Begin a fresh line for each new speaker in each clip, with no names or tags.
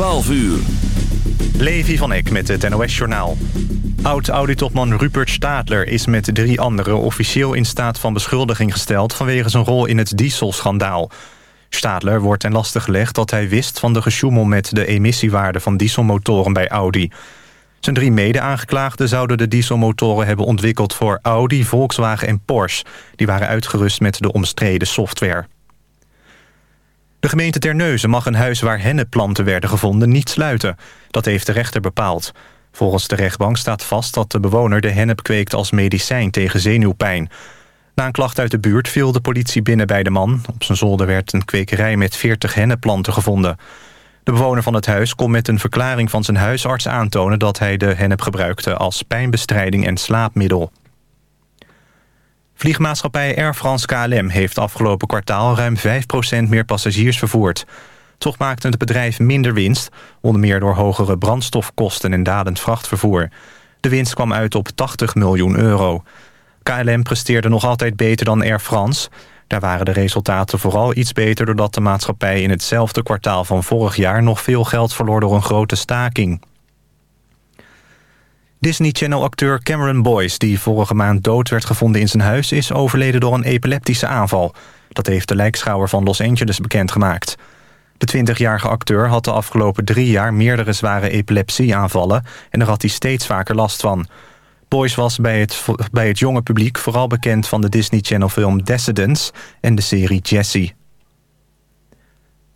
12 uur.
Levi van Eck met het NOS-journaal. Oud-auditopman Rupert Stadler is met drie anderen... officieel in staat van beschuldiging gesteld... vanwege zijn rol in het dieselschandaal. Stadler wordt ten laste gelegd dat hij wist van de gesjoemel... met de emissiewaarde van dieselmotoren bij Audi. Zijn drie mede-aangeklaagden zouden de dieselmotoren hebben ontwikkeld... voor Audi, Volkswagen en Porsche. Die waren uitgerust met de omstreden software. De gemeente Terneuzen mag een huis waar hennepplanten werden gevonden niet sluiten. Dat heeft de rechter bepaald. Volgens de rechtbank staat vast dat de bewoner de hennep kweekt als medicijn tegen zenuwpijn. Na een klacht uit de buurt viel de politie binnen bij de man. Op zijn zolder werd een kwekerij met 40 hennepplanten gevonden. De bewoner van het huis kon met een verklaring van zijn huisarts aantonen... dat hij de hennep gebruikte als pijnbestrijding en slaapmiddel. Vliegmaatschappij Air France KLM heeft afgelopen kwartaal... ruim 5% meer passagiers vervoerd. Toch maakte het bedrijf minder winst... onder meer door hogere brandstofkosten en dalend vrachtvervoer. De winst kwam uit op 80 miljoen euro. KLM presteerde nog altijd beter dan Air France. Daar waren de resultaten vooral iets beter... doordat de maatschappij in hetzelfde kwartaal van vorig jaar... nog veel geld verloor door een grote staking. Disney Channel-acteur Cameron Boyce, die vorige maand dood werd gevonden in zijn huis... is overleden door een epileptische aanval. Dat heeft de lijkschouwer van Los Angeles bekendgemaakt. De 20-jarige acteur had de afgelopen drie jaar meerdere zware epilepsieaanvallen... en daar had hij steeds vaker last van. Boyce was bij het, bij het jonge publiek vooral bekend van de Disney Channel-film Descendants... en de serie Jessie.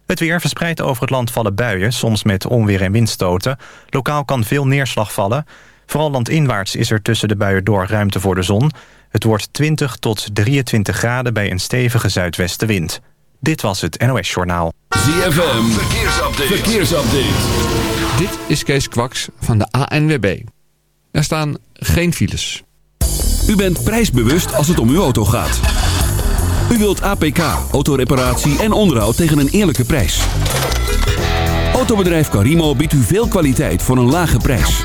Het weer verspreidt over het land vallen buien, soms met onweer en windstoten. Lokaal kan veel neerslag vallen... Vooral landinwaarts is er tussen de buien door ruimte voor de zon. Het wordt 20 tot 23 graden bij een stevige zuidwestenwind. Dit was het NOS Journaal.
ZFM, verkeersupdate. verkeersupdate.
Dit is Kees Kwaks van de ANWB. Er staan geen files.
U bent prijsbewust als het om uw auto gaat. U wilt APK, autoreparatie en onderhoud tegen een eerlijke prijs. Autobedrijf Carimo biedt u veel kwaliteit voor een lage prijs.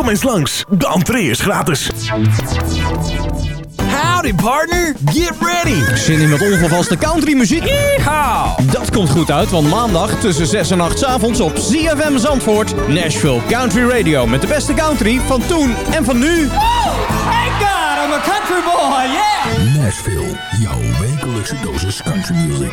Kom eens langs, de entree is gratis.
Howdy partner, get ready. Zin in wat ongevaste country muziek? Yeehaw. Dat komt goed uit, want maandag tussen 6 en 8 's avonds op ZFM Zandvoort... Nashville Country Radio met de beste country van toen en van nu. Thank God, I'm a country boy, yeah!
Nashville, jouw wekelijkse dosis country music.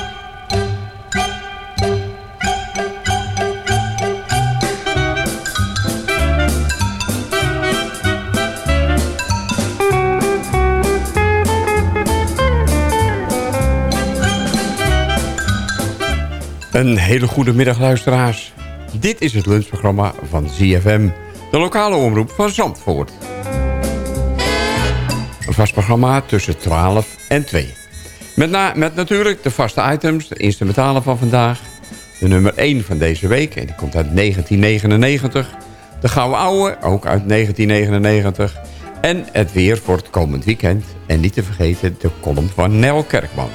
Een hele goede middag luisteraars. Dit is het lunchprogramma van ZFM, de lokale omroep van Zandvoort. Een vast programma tussen 12 en 2. Met, met natuurlijk de vaste items, de instrumentalen van vandaag. De nummer 1 van deze week, en die komt uit 1999. De Gouden Ouwe, ook uit 1999.
En het weer voor het komend weekend. En niet te vergeten de column van Nel Kerkman.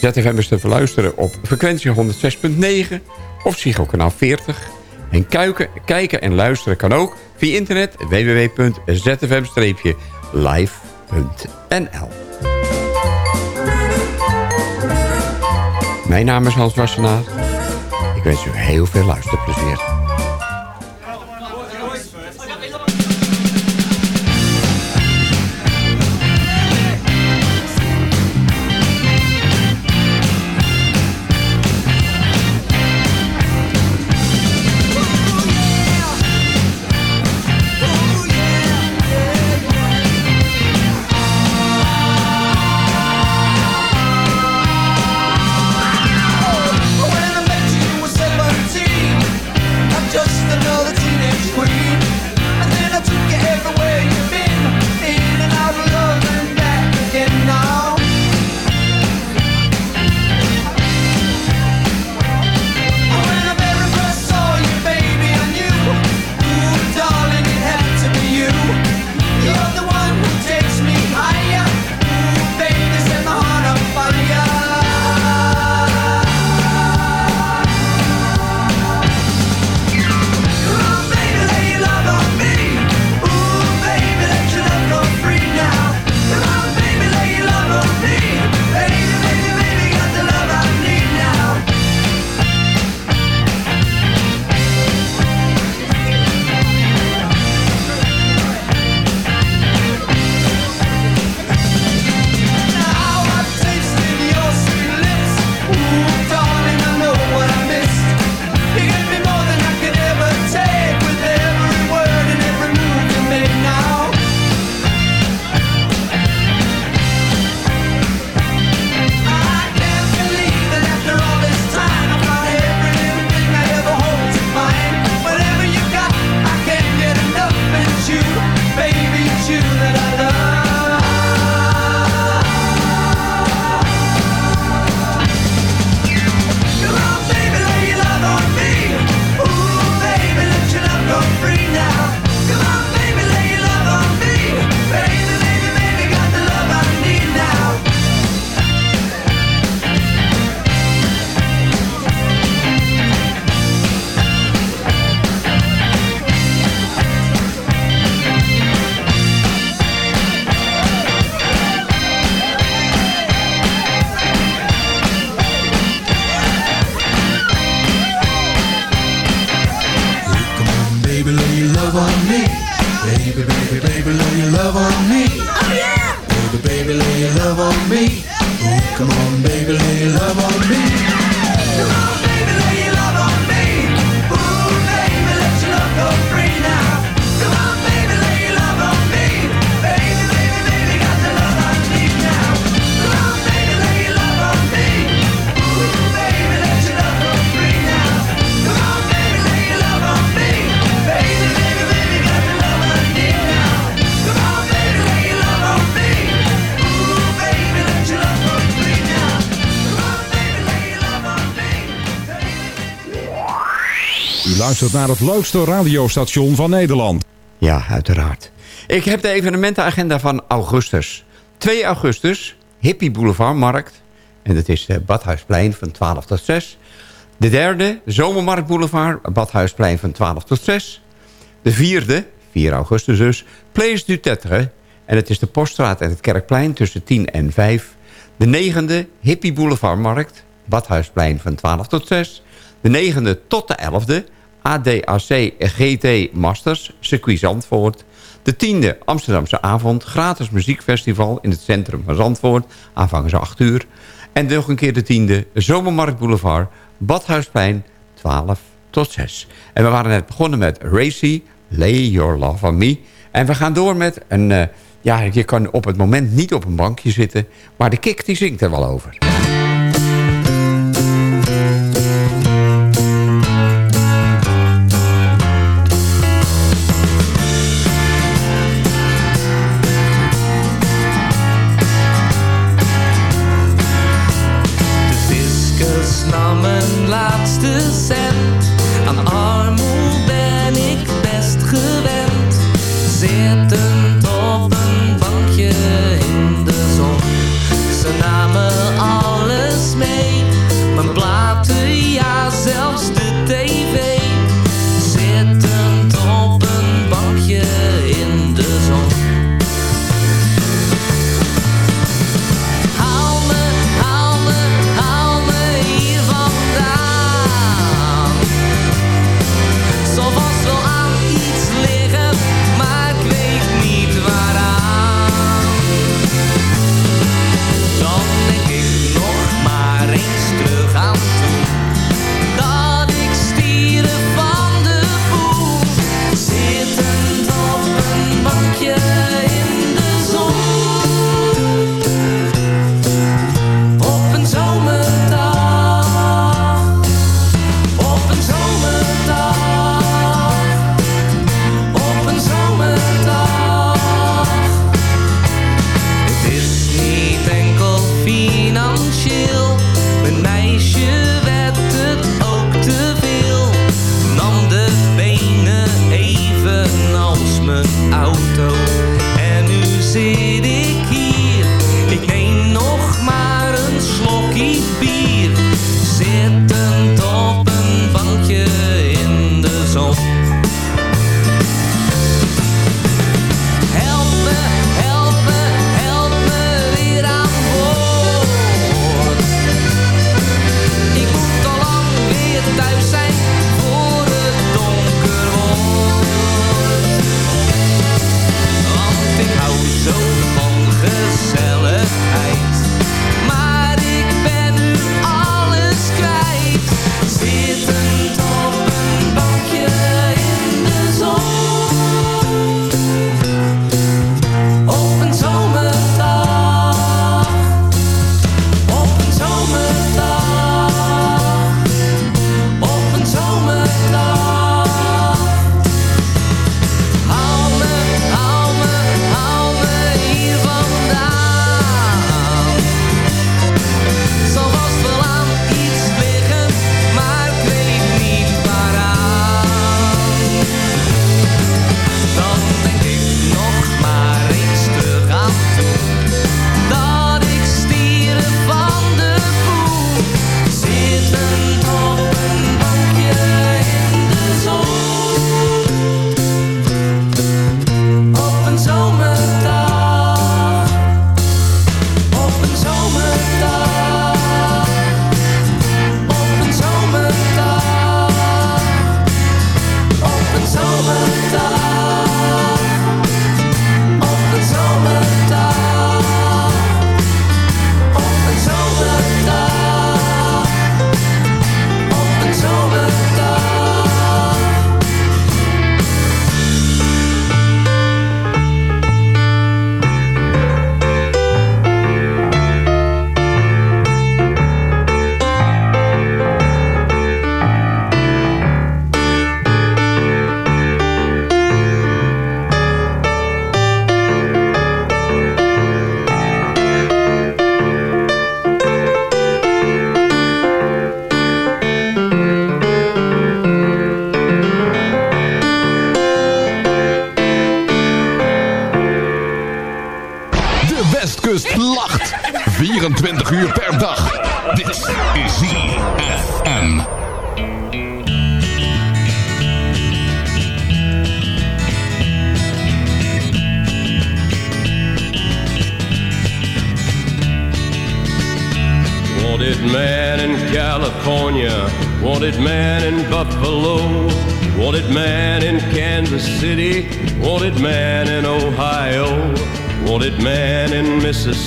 ZFM is te verluisteren op frequentie 106.9 of Psycho kanaal 40. En kuiken, kijken en luisteren kan ook via internet www.zfm-live.nl Mijn naam is Hans Wassenaar. Ik wens u heel veel luisterplezier.
Naar het leukste radiostation van Nederland.
Ja, uiteraard. Ik heb de evenementenagenda van augustus. 2 augustus, Hippie Boulevard Markt. En dat is de Badhuisplein van 12 tot 6. De derde, Zomermarkt Boulevard, Badhuisplein van 12 tot 6. De vierde, 4 augustus dus, Place du Tetre. En het is de Poststraat en het Kerkplein tussen 10 en 5. De negende, Hippie Boulevard Markt, Badhuisplein van 12 tot 6. De negende tot de 11e, ADAC GT Masters, circuit Zandvoort. De tiende Amsterdamse avond, gratis muziekfestival in het centrum van Zandvoort. Aanvangen ze 8 uur. En nog een keer de tiende, Zomermarkt Boulevard, Badhuisplein, 12 tot 6. En we waren net begonnen met Racy, Lay Your Love on Me. En we gaan door met een... eh, ja, je kan op het moment niet op een bankje zitten... maar de kick die zingt er wel over.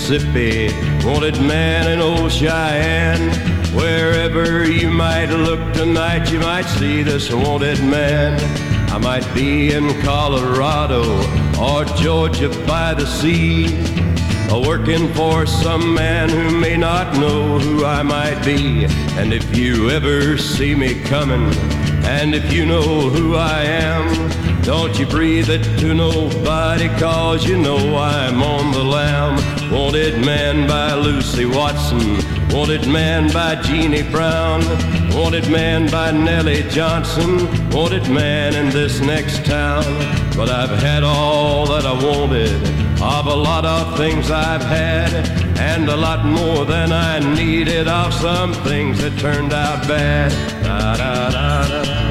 Mississippi, wanted man in old Cheyenne. Wherever you might look tonight, you might see this wanted man. I might be in Colorado or Georgia by the sea working for some man who may not know who I might be. And if you ever see me coming, and if you know who I am, don't you breathe it to nobody, cause you know I'm on the lam. Wanted man by Lucy Watson, wanted man by Jeannie Brown, wanted man by Nellie Johnson, wanted man in this next town. But I've had all that I wanted of a lot of things I've had, and a lot more than I needed of some things that turned out bad. Da, da, da,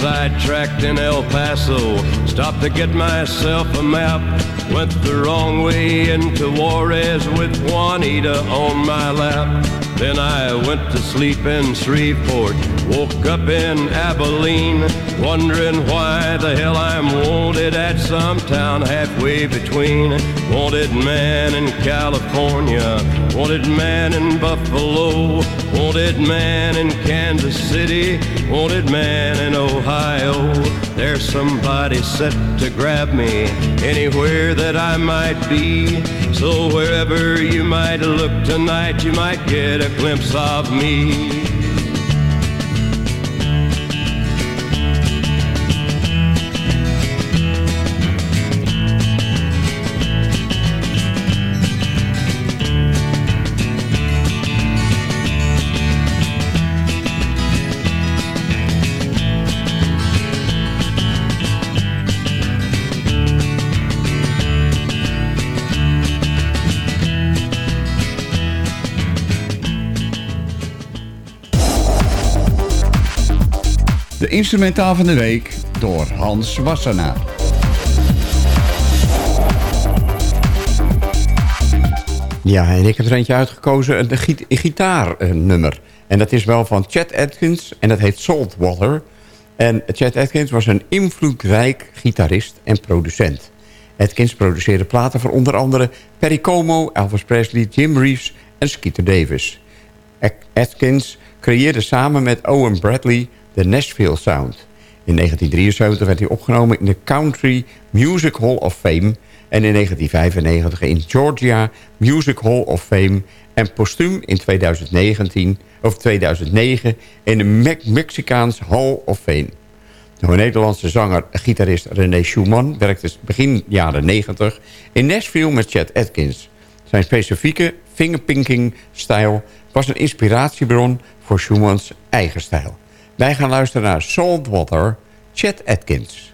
sidetracked in El Paso, stopped to get myself a map. Went the wrong way into Juarez with Juanita on my lap. Then I went to sleep in Shreveport, woke up in Abilene, wondering why the hell I'm wanted at some town halfway between. Wanted man in California, wanted man in Buffalo, wanted man in Kansas City, wanted man in Ohio. There's somebody set to grab me anywhere that I might be. So wherever you might look tonight, you might get a glimpse of me.
Instrumentaal van de week door Hans Wassenaar.
Ja, en ik heb er eentje uitgekozen, een gi gitaarnummer. En dat is wel van Chet Atkins en dat heet Saltwater. En Chet Atkins was een invloedrijk gitarist en producent. Atkins produceerde platen voor onder andere Perry Como, Elvis Presley, Jim Reeves en Skeeter Davis. Atkins creëerde samen met Owen Bradley de Nashville Sound. In 1973 werd hij opgenomen in de Country Music Hall of Fame... en in 1995 in Georgia Music Hall of Fame... en postuum in 2019, of 2009 in de Me Mexicaans Hall of Fame. De Nederlandse zanger gitarist René Schumann werkte begin jaren 90 in Nashville met Chet Atkins. Zijn specifieke fingerpinking-stijl was een inspiratiebron voor Schumanns eigen stijl. Wij gaan luisteren naar Saltwater, Chet Atkins.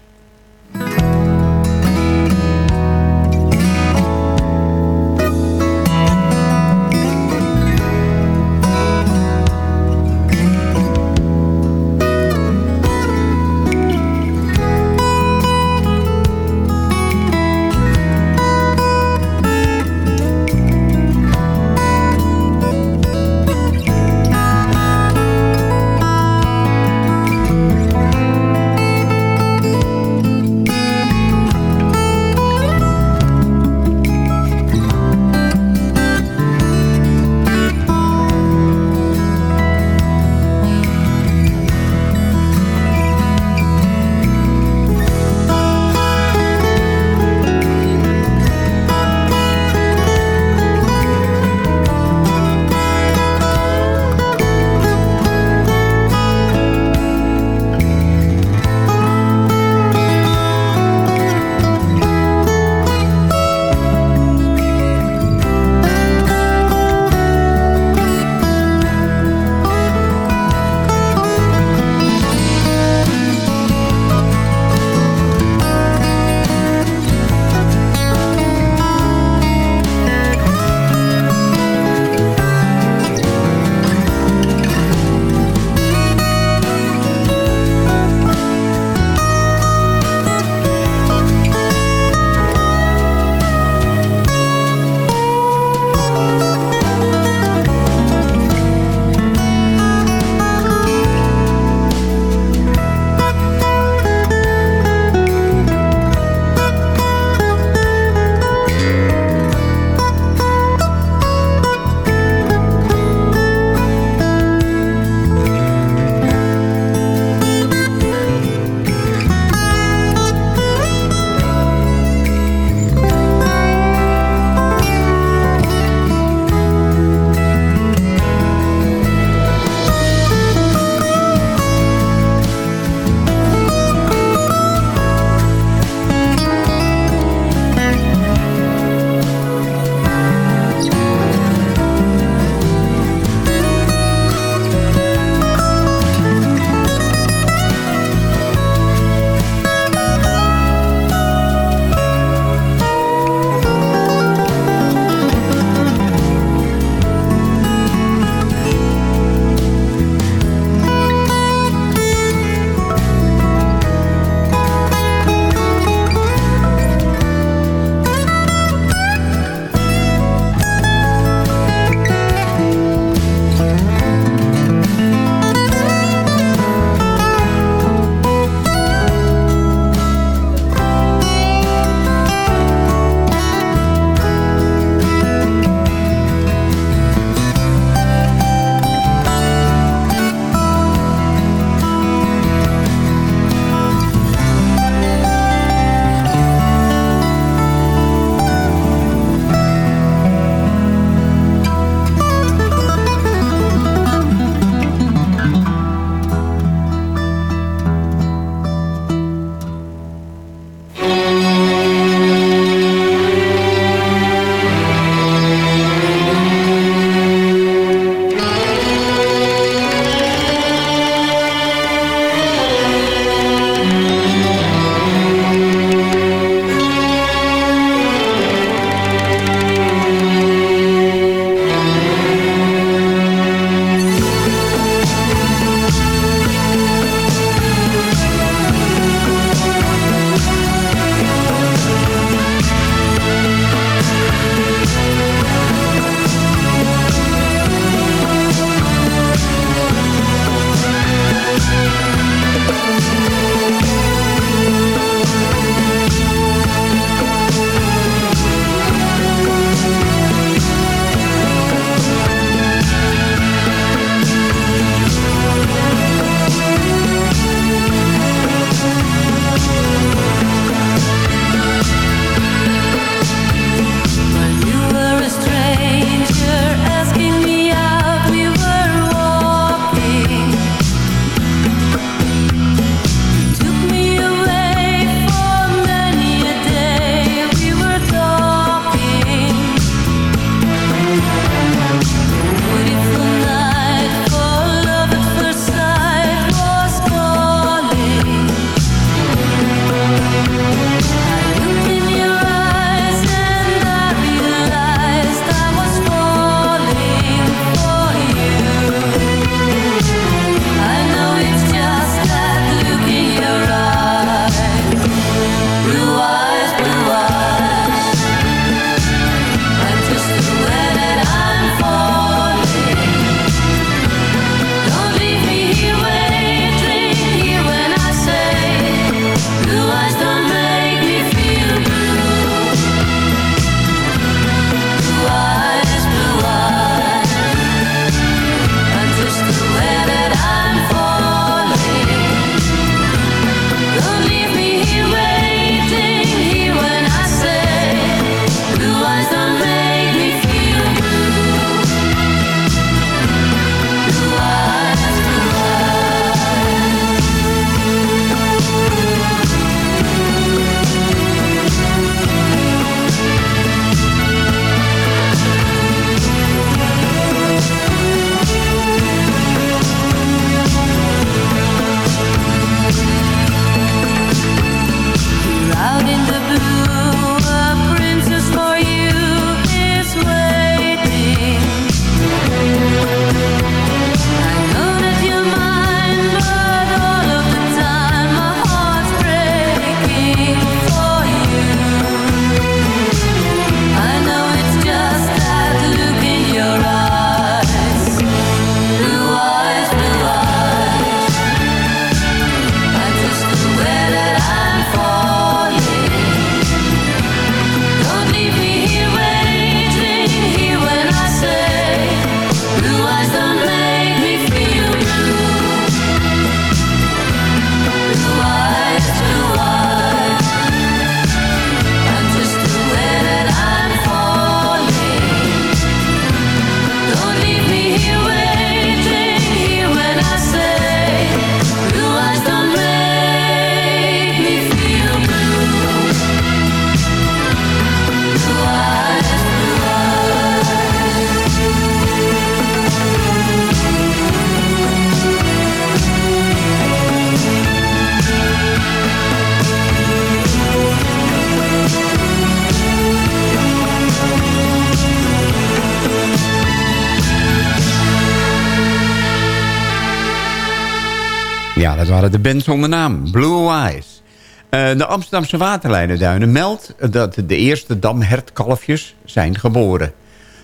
Dat waren de band zonder naam. Blue Eyes. Uh, de Amsterdamse waterlijnenduinen meldt dat de eerste damhertkalfjes zijn geboren.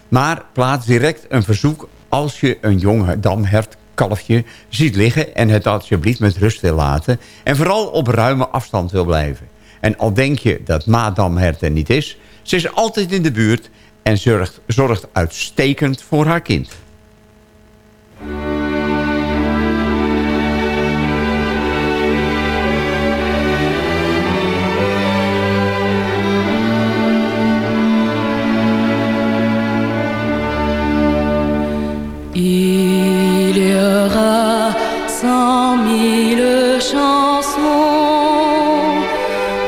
Maar plaats direct een verzoek als je een jong damhertkalfje ziet liggen... en het alsjeblieft met rust wil laten... en vooral op ruime afstand wil blijven. En al denk je dat Madamhert er niet is... ze is altijd in de buurt en zorgt, zorgt uitstekend voor haar kind.
Aura cent mille chansons.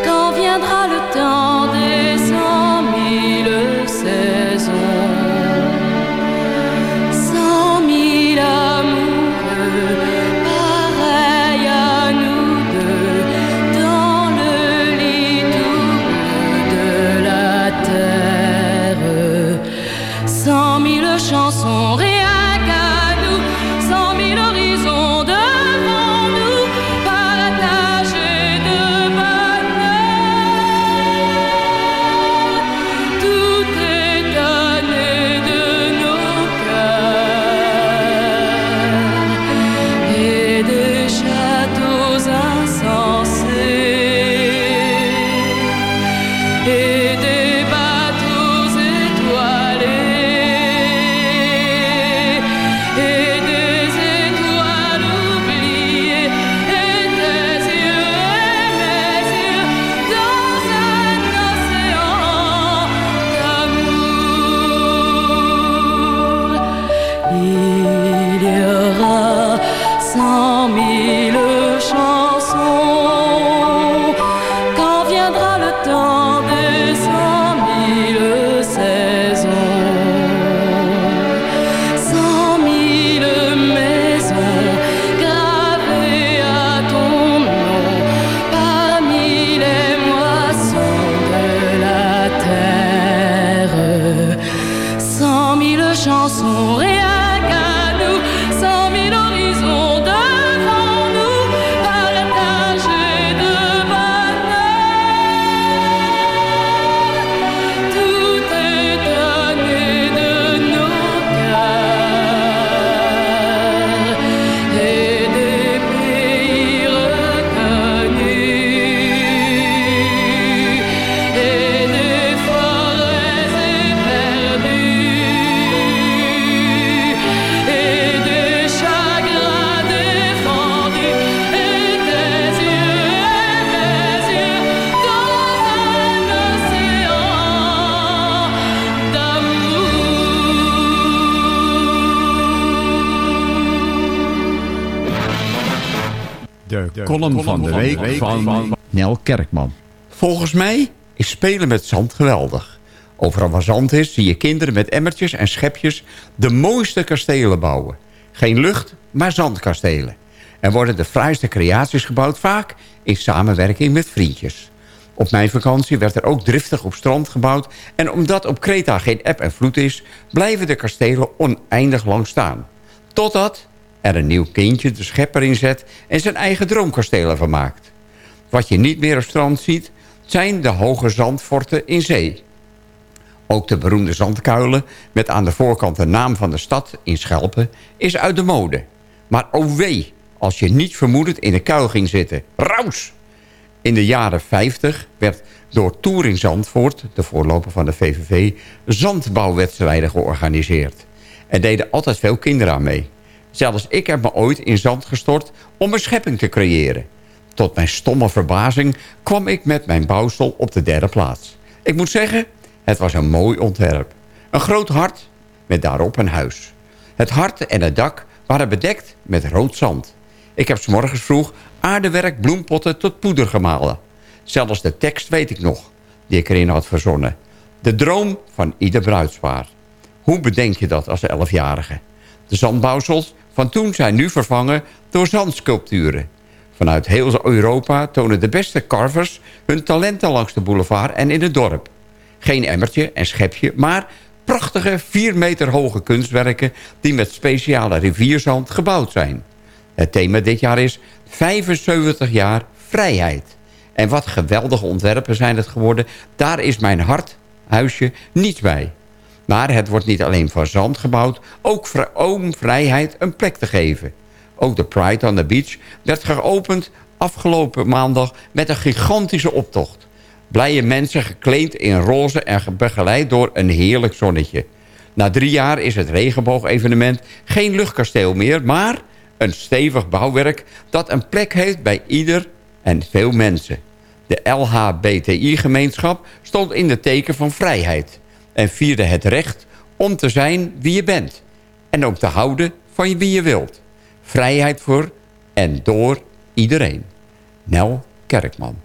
Quand viendra le temps des
van de week van Nel Kerkman.
Volgens mij is spelen met zand geweldig. Overal waar zand is, zie je kinderen met emmertjes en schepjes... de mooiste kastelen bouwen. Geen lucht, maar zandkastelen. Er worden de fraaiste creaties gebouwd, vaak in samenwerking met vriendjes. Op mijn vakantie werd er ook driftig op strand gebouwd... en omdat op Kreta geen eb en vloed is... blijven de kastelen oneindig lang staan. Totdat er een nieuw kindje de schepper inzet... en zijn eigen droomkastelen van maakt. Wat je niet meer op strand ziet... zijn de hoge zandforten in zee. Ook de beroemde zandkuilen... met aan de voorkant de naam van de stad in Schelpen... is uit de mode. Maar oh wee, als je niet vermoedend in een kuil ging zitten. Raus! In de jaren 50 werd door Touring Zandvoort... de voorloper van de VVV... zandbouwwedstrijden georganiseerd. Er deden altijd veel kinderen aan mee. Zelfs ik heb me ooit in zand gestort om een schepping te creëren. Tot mijn stomme verbazing kwam ik met mijn bouwsel op de derde plaats. Ik moet zeggen, het was een mooi ontwerp. Een groot hart met daarop een huis. Het hart en het dak waren bedekt met rood zand. Ik heb s morgens vroeg aardewerk bloempotten tot poeder gemalen. Zelfs de tekst weet ik nog, die ik erin had verzonnen. De droom van ieder bruidspaar. Hoe bedenk je dat als elfjarige? De zandbouwsels van toen zijn nu vervangen door zandsculpturen. Vanuit heel Europa tonen de beste carvers hun talenten langs de boulevard en in het dorp. Geen emmertje en schepje, maar prachtige 4 meter hoge kunstwerken... die met speciale rivierzand gebouwd zijn.
Het thema dit jaar is 75 jaar vrijheid. En wat geweldige ontwerpen zijn het geworden. Daar is mijn harthuisje niets bij. Maar het wordt niet alleen van zand gebouwd... ook om vrijheid een plek te geven. Ook de Pride on the Beach werd geopend afgelopen maandag... met een gigantische optocht. Blije mensen gekleed in roze en begeleid door een heerlijk zonnetje. Na drie jaar is het regenboogevenement geen luchtkasteel meer... maar een stevig bouwwerk dat een plek heeft bij ieder en veel mensen. De LHBTI-gemeenschap stond in de teken van vrijheid... en vierde het recht om te zijn wie je bent... en ook te houden van wie je wilt. Vrijheid voor en door iedereen. Nel Kerkman.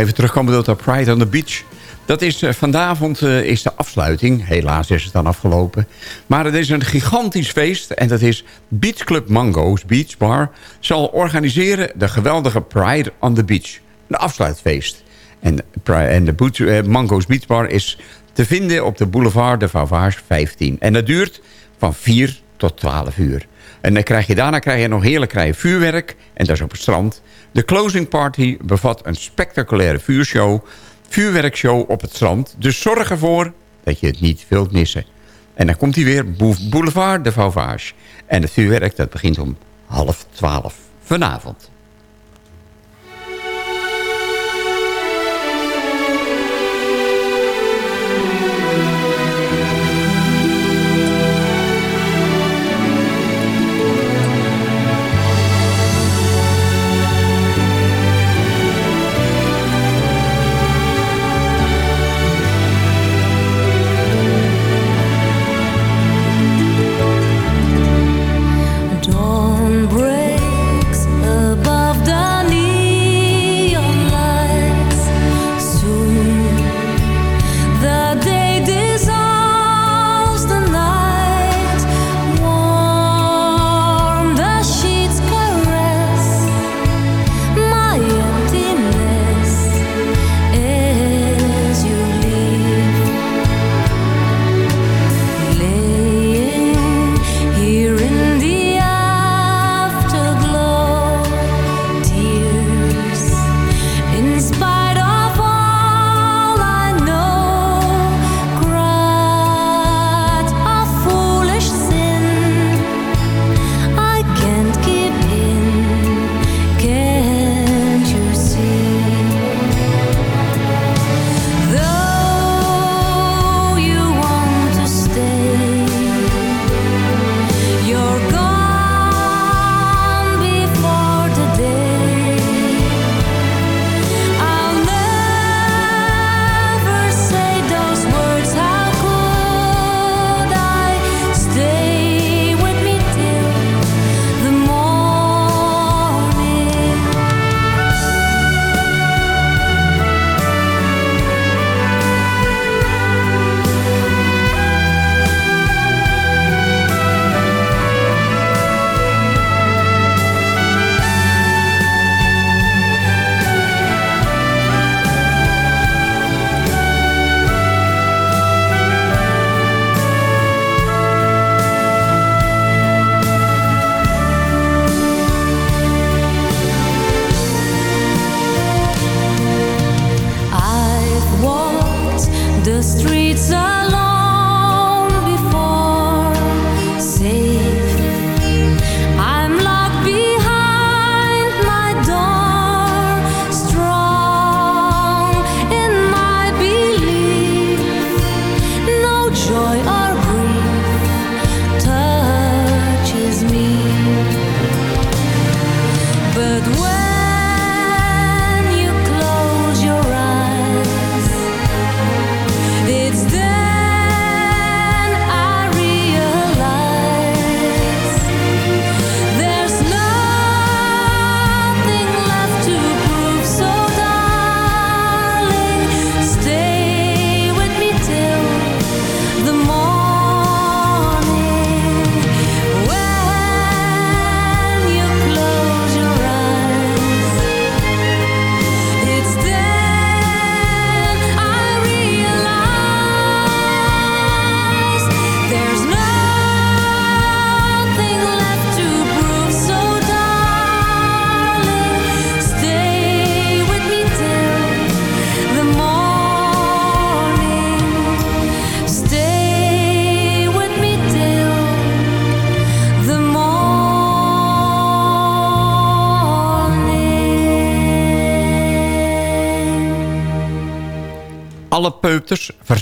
Even terugkomen tot Pride on the Beach. Dat is uh, vanavond uh, is de afsluiting. Helaas is het dan afgelopen. Maar het is een gigantisch feest. En dat is Beach Club Mango's Beach Bar. Zal organiseren de geweldige Pride on the Beach. Een afsluitfeest. En, en de Boot, uh, Mango's Beach Bar is te vinden op de boulevard de Vauvage 15. En dat duurt van 4 tot 12 uur. En dan krijg je, daarna krijg je nog heerlijk rijden vuurwerk. En dat is op het strand. De closing party bevat een spectaculaire vuurshow, vuurwerkshow op het strand. Dus zorg ervoor dat je het niet wilt missen. En dan komt hij weer, Boulevard de Vauvage. En het vuurwerk dat begint om half twaalf vanavond.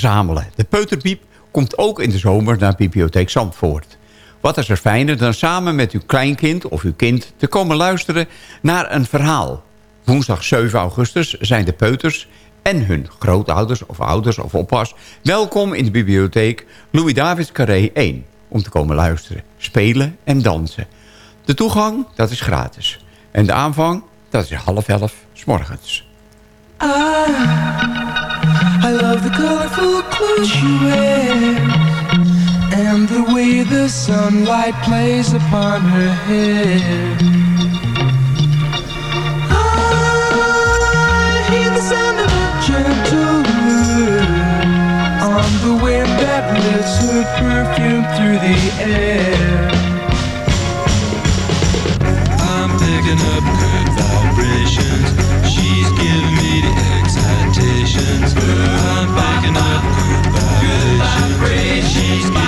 De peuterpiep komt ook in de zomer naar Bibliotheek Zandvoort. Wat is er fijner dan samen met uw kleinkind of uw kind... te komen luisteren naar een verhaal. Woensdag 7 augustus zijn de peuters en hun grootouders of ouders of oppas... welkom in de bibliotheek Louis Davids Carré 1... om te komen luisteren, spelen en dansen. De toegang, dat is gratis. En de aanvang, dat is half elf s morgens.
Ah, I love the colorful clothes she wears And the way the sunlight plays upon her hair. I hear the sound of a gentle word On the wind that lifts her perfume through the air. I'm picking up good vibrations excitations I'm picking up good vibrations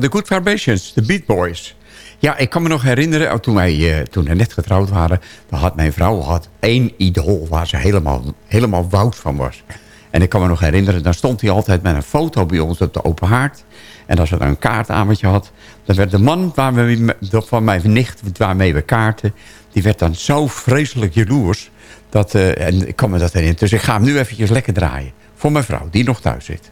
De Good Vibrations, de Beat Boys. Ja, ik kan me nog herinneren, oh, toen wij eh, toen we net getrouwd waren... dan had mijn vrouw had één idool waar ze helemaal, helemaal woud van was. En ik kan me nog herinneren, dan stond hij altijd met een foto bij ons op de open haard. En als we dan een kaartavondje had... dan werd de man waar we, van mijn nicht waarmee we kaarten... die werd dan zo vreselijk jaloers. Dat, eh, en ik kan me dat herinneren. Dus ik ga hem nu eventjes lekker draaien. Voor mijn vrouw, die nog thuis zit.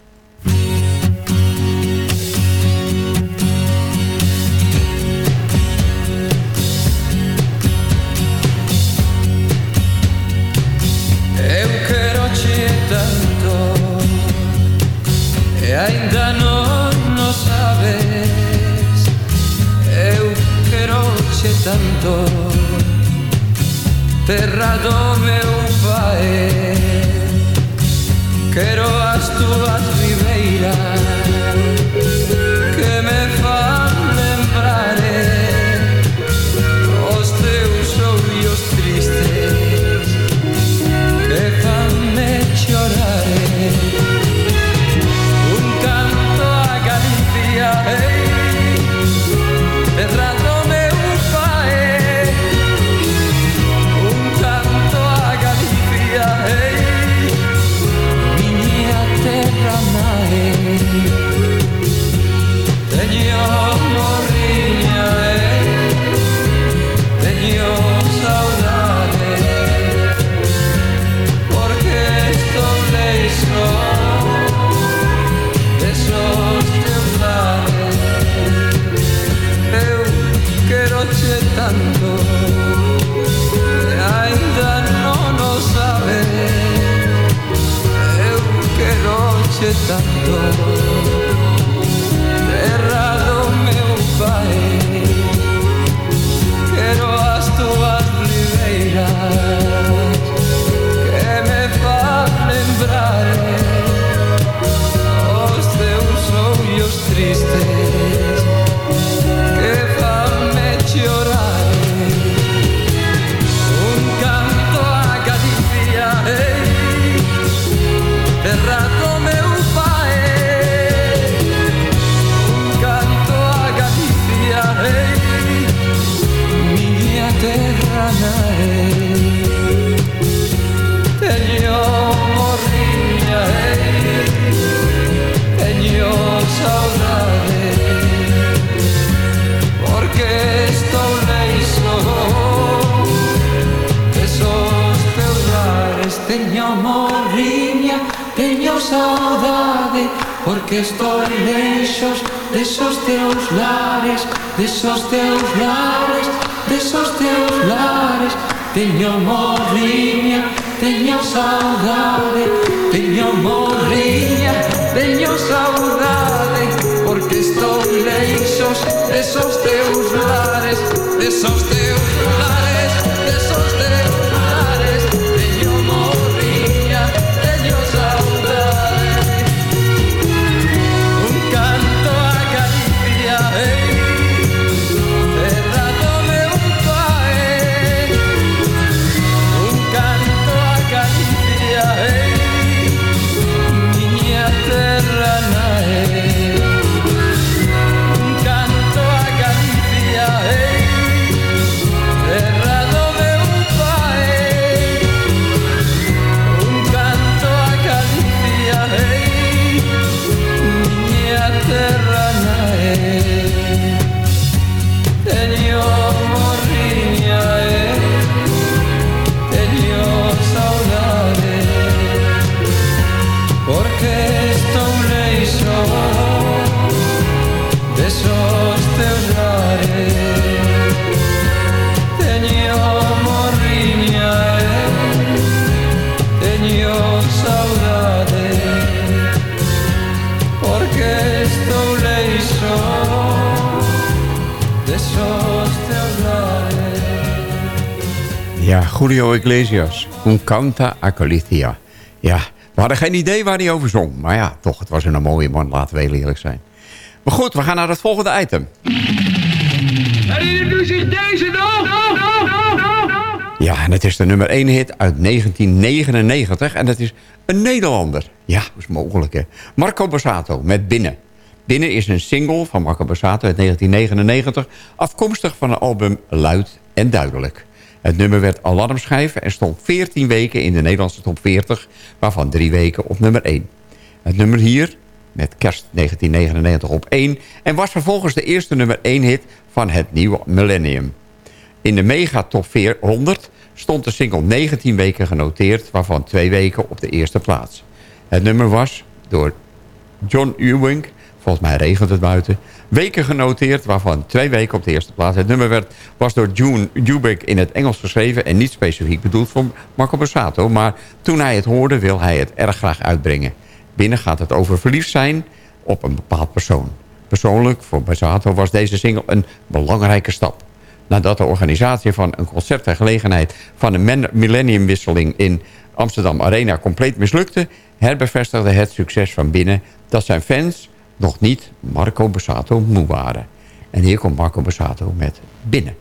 piace tanto, terra dove un paese, che roas tu Teño morriña Teño saudade Teño morriña Teño saudade Porque estou leixos Desos teus lares Desos teus
Julio Iglesias. Un canta a Galicia. Ja, we hadden geen idee waar hij over zong. Maar ja, toch, het was een mooie man, laten we heel eerlijk zijn. Maar goed, we gaan naar het volgende item.
Herinnert u zich deze nog?
Ja, en het is de nummer 1 hit uit 1999. En dat is een Nederlander. Ja, dat is mogelijk, hè. Marco Borsato met Binnen. Binnen is een single van Marco Borsato uit 1999... afkomstig van een album Luid en Duidelijk. Het nummer werd alarmschijf en stond 14 weken in de Nederlandse top 40... waarvan drie weken op nummer 1. Het nummer hier, met kerst 1999 op 1... en was vervolgens de eerste nummer 1 hit van het nieuwe millennium. In de Mega Top 400 stond de single 19 weken genoteerd... waarvan twee weken op de eerste plaats. Het nummer was door John Ewing, volgens mij regent het buiten... weken genoteerd, waarvan twee weken op de eerste plaats. Het nummer werd, was door June Dubik in het Engels geschreven... en niet specifiek bedoeld voor Marco Borsato... maar toen hij het hoorde, wil hij het erg graag uitbrengen. Binnen gaat het over verliefd zijn op een bepaald persoon. Persoonlijk, voor Borsato was deze single een belangrijke stap. Nadat de organisatie van een concert ter gelegenheid... van de millenniumwisseling in Amsterdam Arena compleet mislukte... herbevestigde het succes van Binnen dat zijn fans nog niet Marco Borsato moe waren. En hier komt Marco Borsato met. Binnen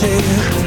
share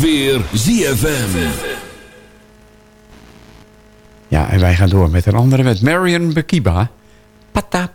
weer ZFM.
Ja, en wij gaan door met een andere met Marion Bekiba. Pata.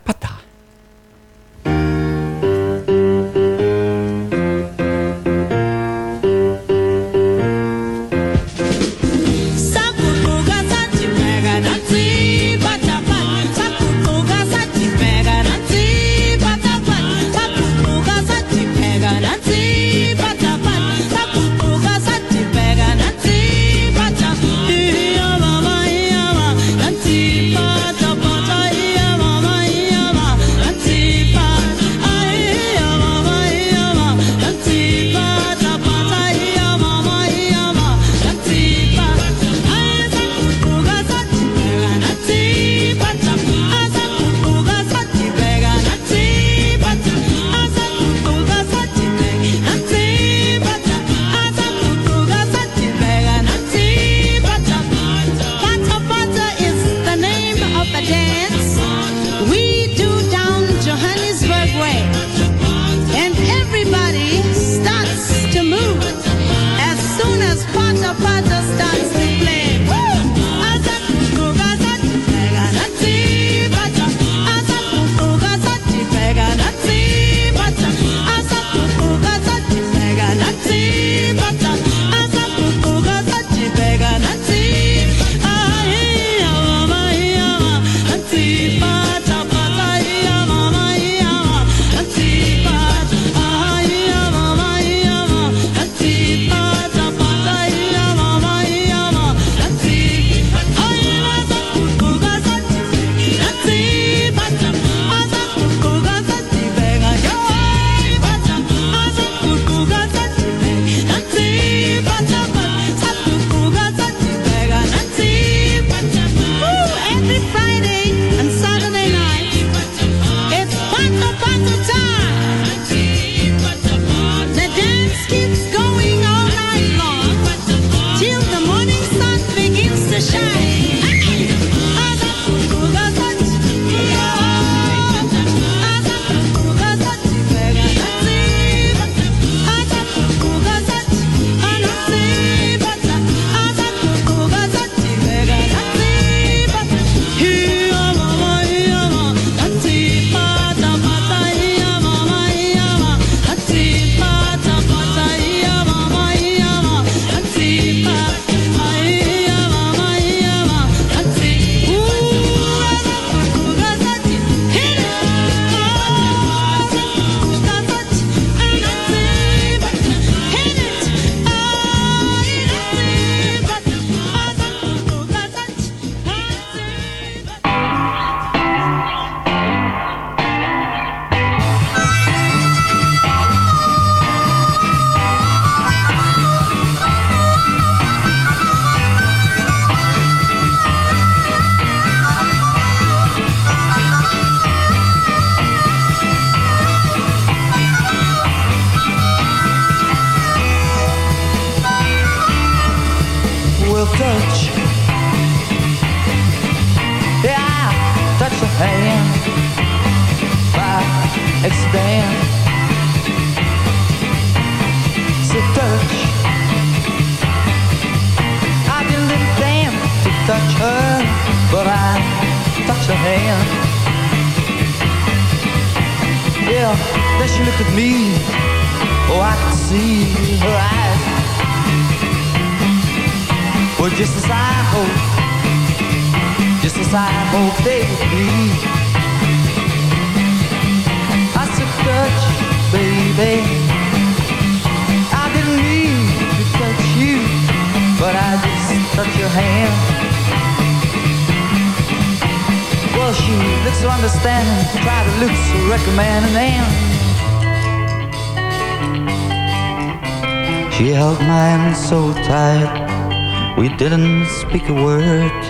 Didn't speak a word.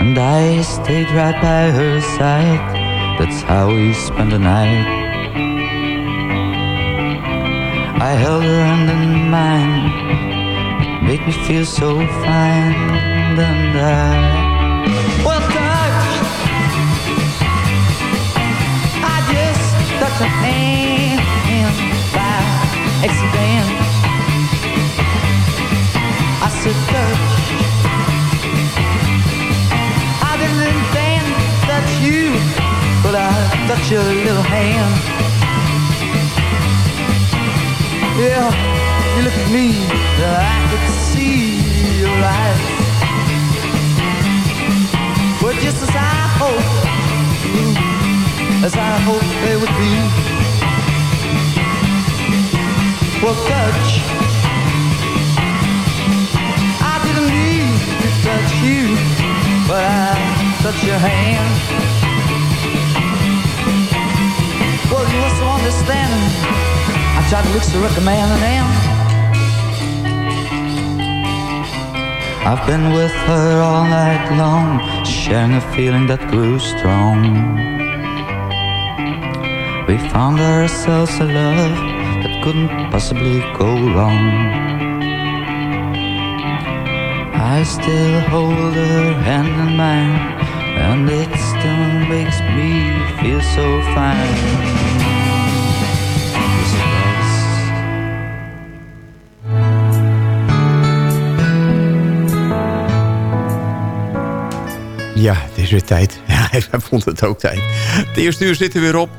And I stayed right by her side. That's how we spent the night. I held her hand in mine. Made me feel so fine. And I. Well, touch. I just touched her hand your little hand. Yeah, you look at me, I could see your eyes. Well, just as I hoped, as I hoped they would be. Well, touch. I didn't mean to touch you, but I touched your hand. You were so understanding. I tried to look so recommending, and I've been with her all night long, sharing a feeling that grew strong. We found ourselves a love that couldn't possibly go wrong. I still hold her hand in mine, and it still makes me feel so fine.
Ja, het is weer tijd. Ja, hij vond het ook tijd. Het eerste uur zit er weer op.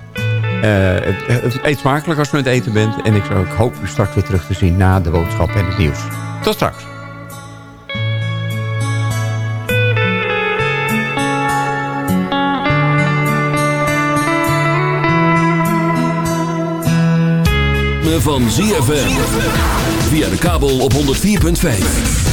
Eh, eet smakelijk als aan het eten bent. En ik, zou, ik hoop u straks weer terug te zien na de boodschap en het nieuws. Tot straks.
van ZFM. Via de kabel op 104.5.